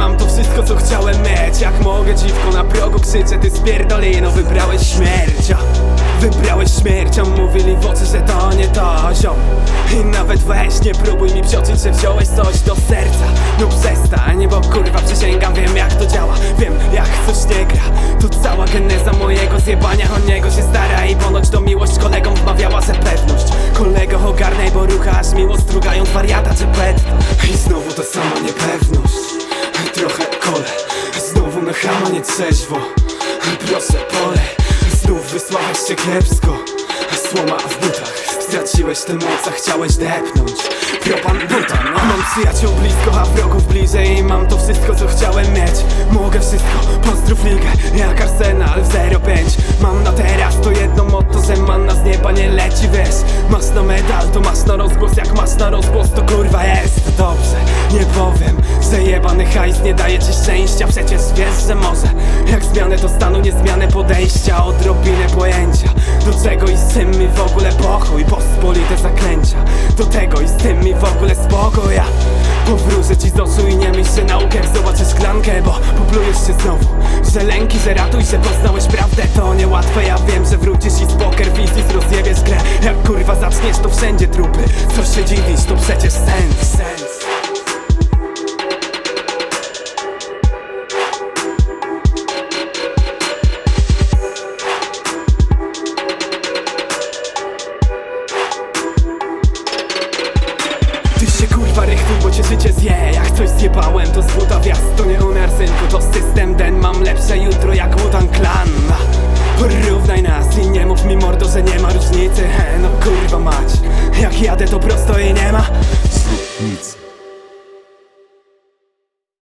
mam to wszystko co chciałem mieć. Jak mogę dziwko na progu krzyczę Ty spierdolino wybrałeś śmierć a Wybrałeś śmierć, a mówili w oczy, że to nie to ziom. I nawet weź nie próbuj mi psioczyć, że wziąłeś coś do serca. No przestań, bo kurwa przysięgam Wiem jak to działa, wiem jak coś nie gra. To cała geneza mojego zjebania O niego się stara i ponoć to aż miło strugają wariata czy pet I znowu ta sama niepewność. Trochę kole, znowu na chama nie trzeźwo Proszę pole, znów wysławiać się kiepsko. Słoma w butach, straciłeś tę moc, a chciałeś depnąć. Propan butan, a mam przyjaciół blisko, a wrogów bliżej. Mam to wszystko co chciałem mieć. Mogę wszystko, pozdrów ligę, jak Arsenal w 05 Mam na teraz to jedno motto, że manna z nieba nie leci, wiesz Masz na medal, to masz na rozgłos, jak masz na rozgłos to kurwa jest. Dobrze, nie powiem, że jebany hajs nie daje ci szczęścia. Przecież wiesz, że może Jak zmianę to stanu, nie zmianę podejścia. Odrobinę pojęcia Do czego i z czym mi w ogóle pochuj. Pospolite zaklęcia Do tego i z tym mi w ogóle spokój. Ja powrócę ci z oczu i nie myśl, że naukę Zobaczysz szklankę, bo poplujesz się znowu. Że lęki, że ratuj, że poznałeś prawdę To niełatwe, ja wiem, że wrócisz i z poker wizji zaczniesz, to wszędzie trupy. Co się dziwisz, to przecież sens, sens Ty się kurwa bo cię życie zje. Jak coś zjebałem, to złota wjazd To nie umiar synku, to system den Mam lepsze jutro mi mordo, że nie ma różnicy. He, no kurwa mać Jak jadę to prosto i nie ma